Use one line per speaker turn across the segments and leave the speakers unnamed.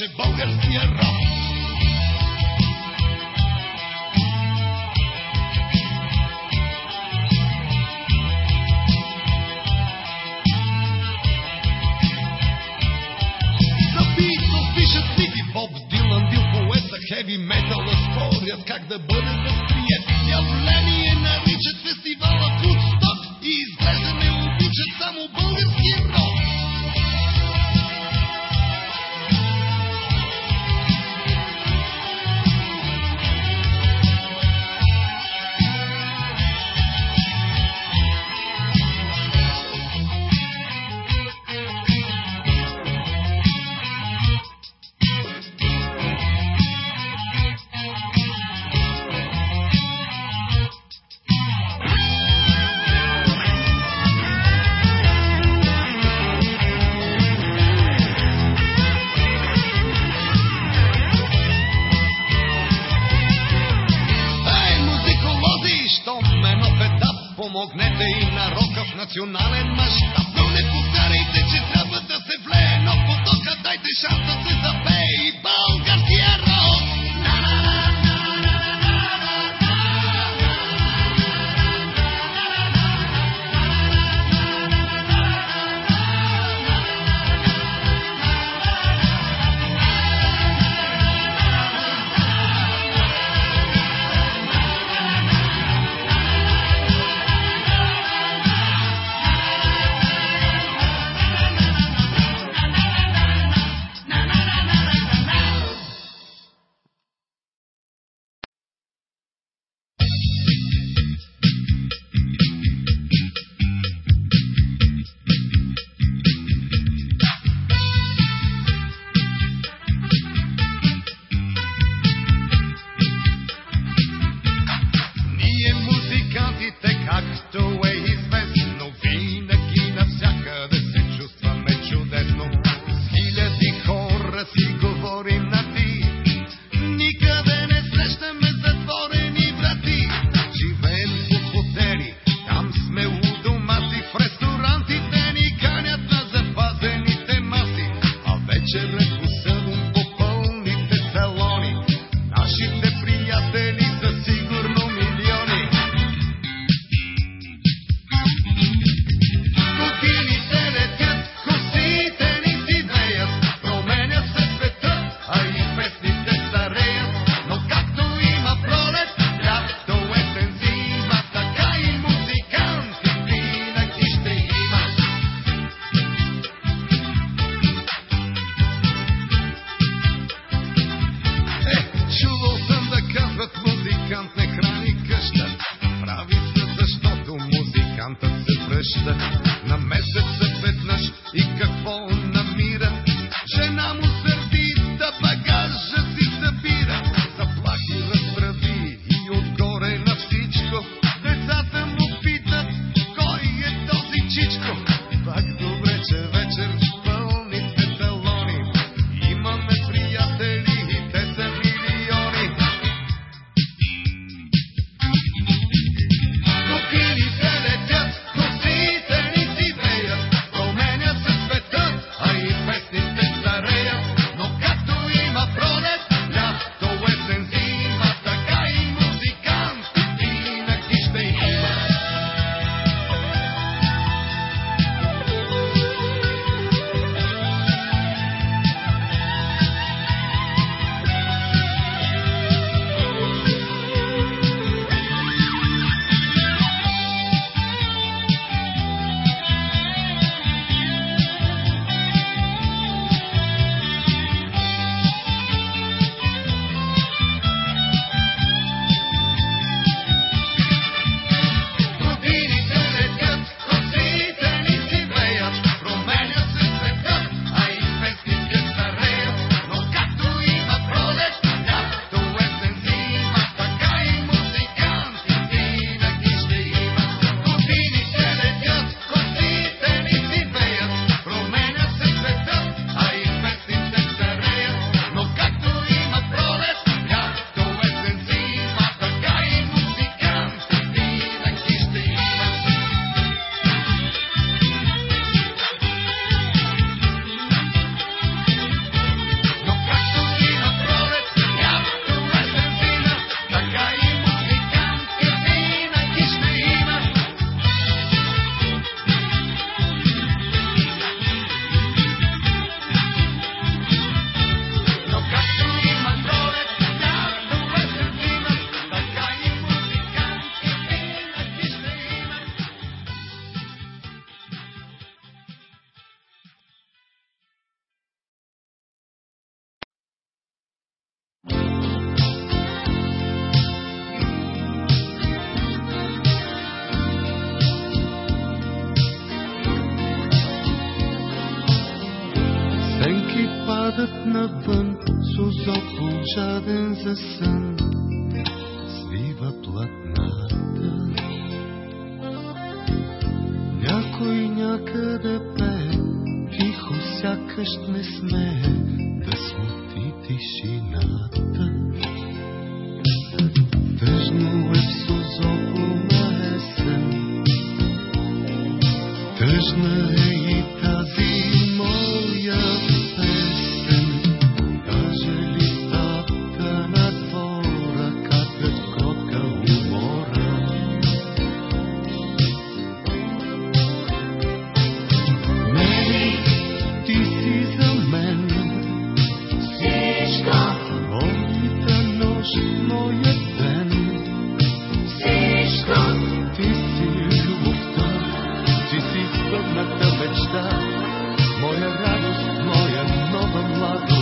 se va a tierra. Рока в Градът навън с усопло за сън свива платната. Някой някъде пее, тихо сякаш не смее да смути тишина. последната мечта, моя радост, моя нова младост.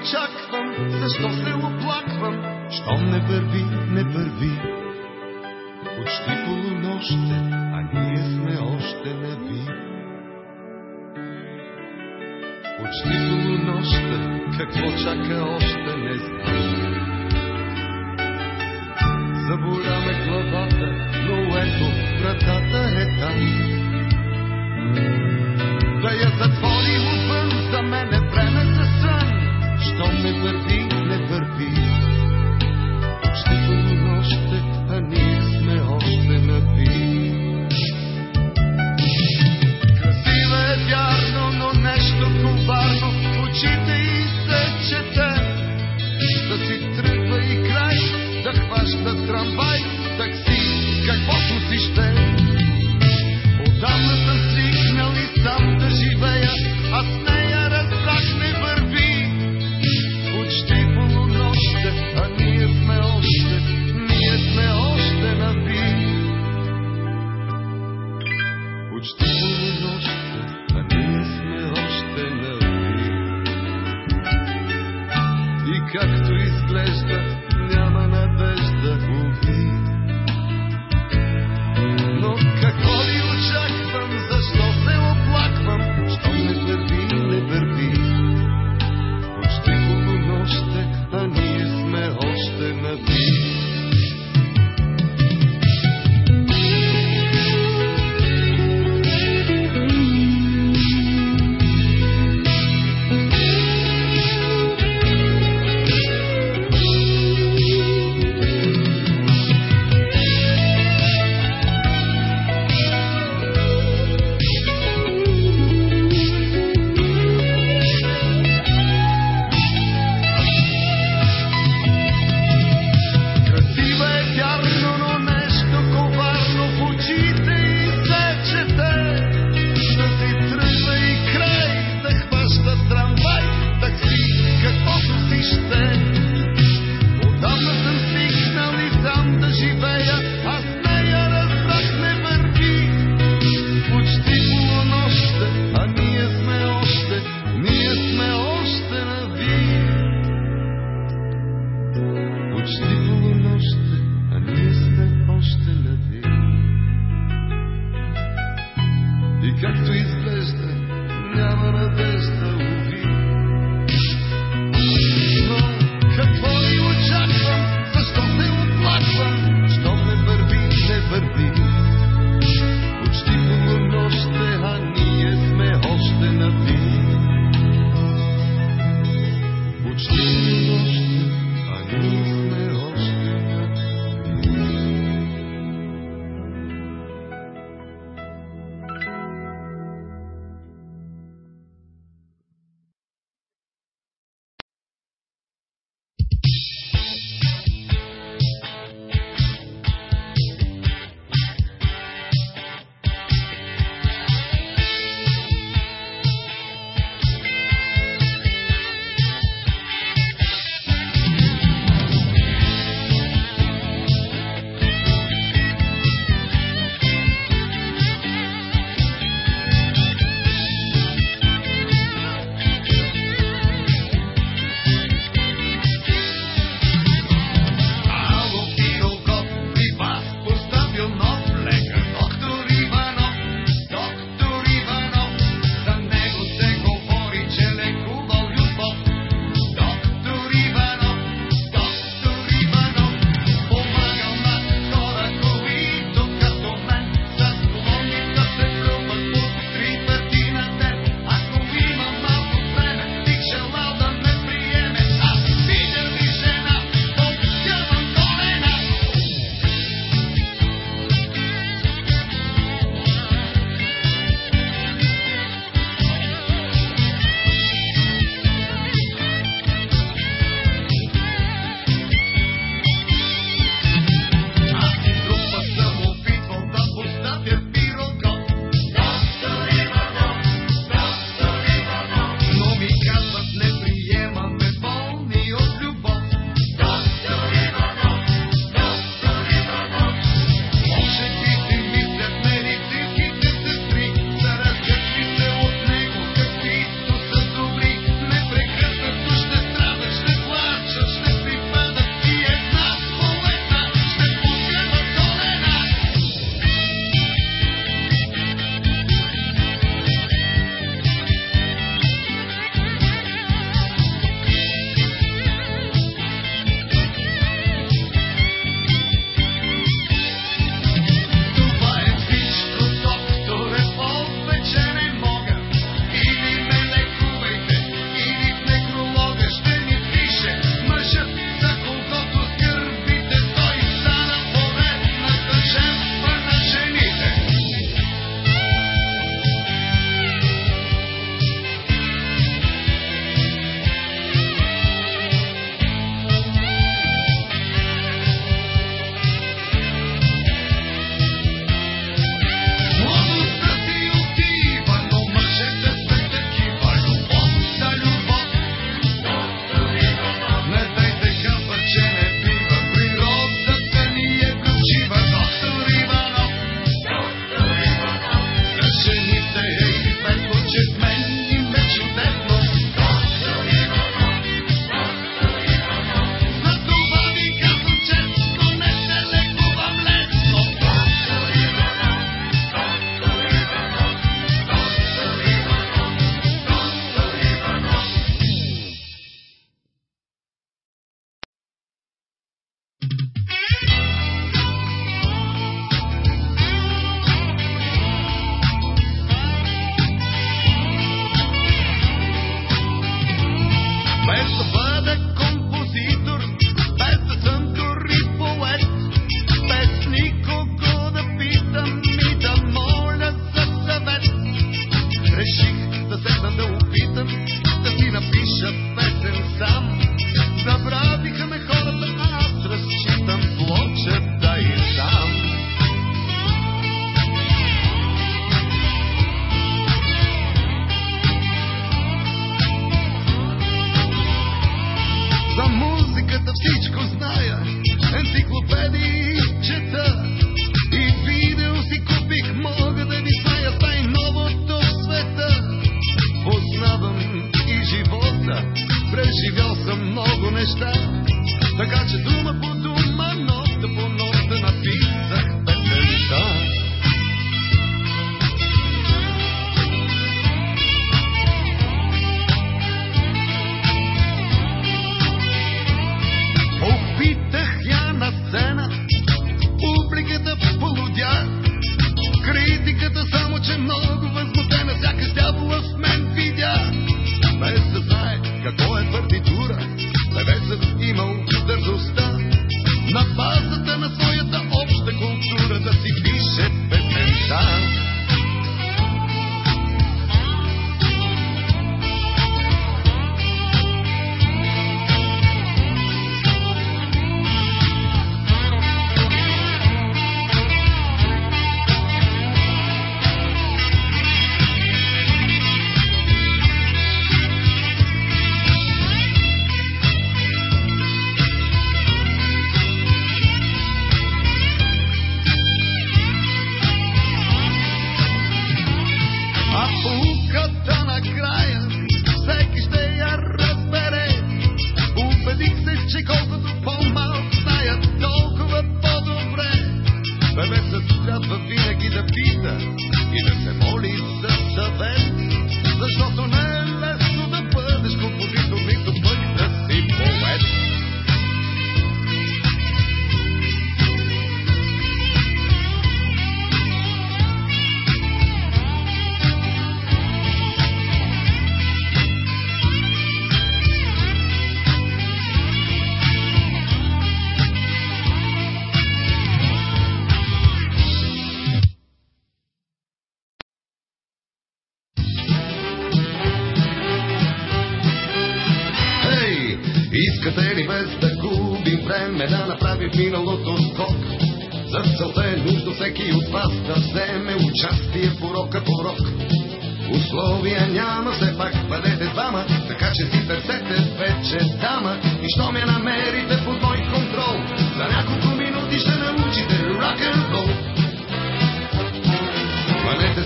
очаквам, защо се оплаквам, щом не върви, не върви. Почти полунощ а ние сме още на ви. Почти полунощ какво чака още?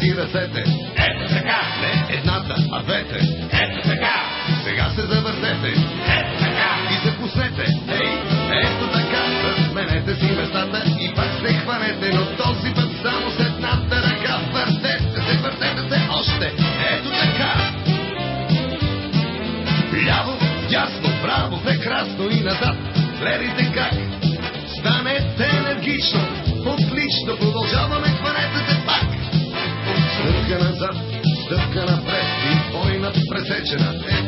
y
recete. original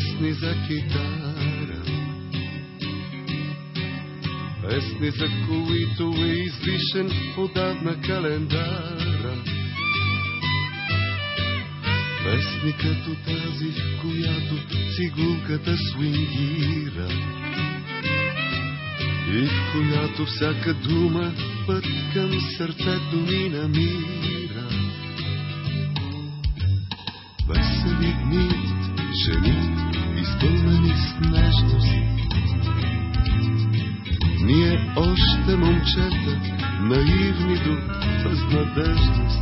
песни за китара. Песни, за които е излишен отдавна календара. Песни като тази, в която цигулката свингира. И в която всяка дума път към сърцето ми намира. Весели дни, жени, изпълнени с нежност. Ние още момчета, наивни до безнадежност.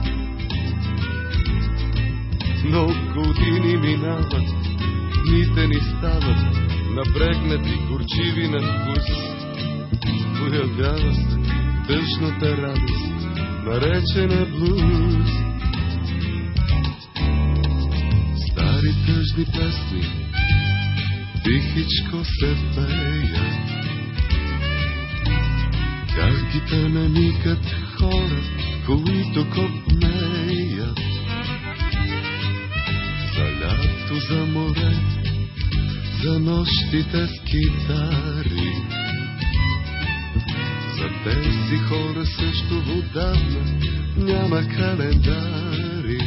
Но години минават, дните ни стават напрегнати, горчиви на вкус. Появява се тъжната радост, наречена блуз. Стари тъжни песни тихичко се пеят. Как ги те намикат хора, които копнеят. За лято, за море, за нощите с китари. За тези хора също отдавна няма календари.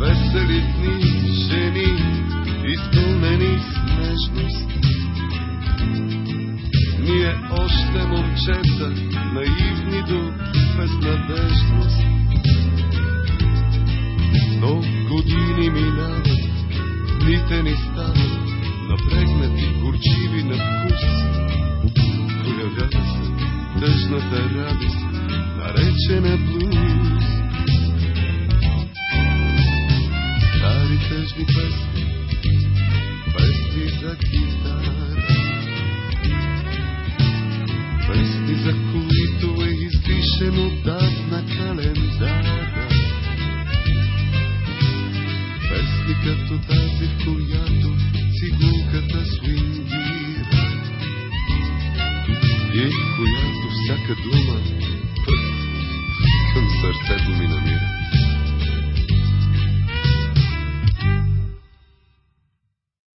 Весели дни, жени, изпълнени с нежност. Ние още момчета, наивни до безнадежност. Но години минават, дните ни стават напрегнати, горчиви на вкус. Появява се тъжната радост, наречена блуз. Стари тъжни песни Песни, за които е излишен отдавна календара.